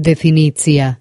Definicja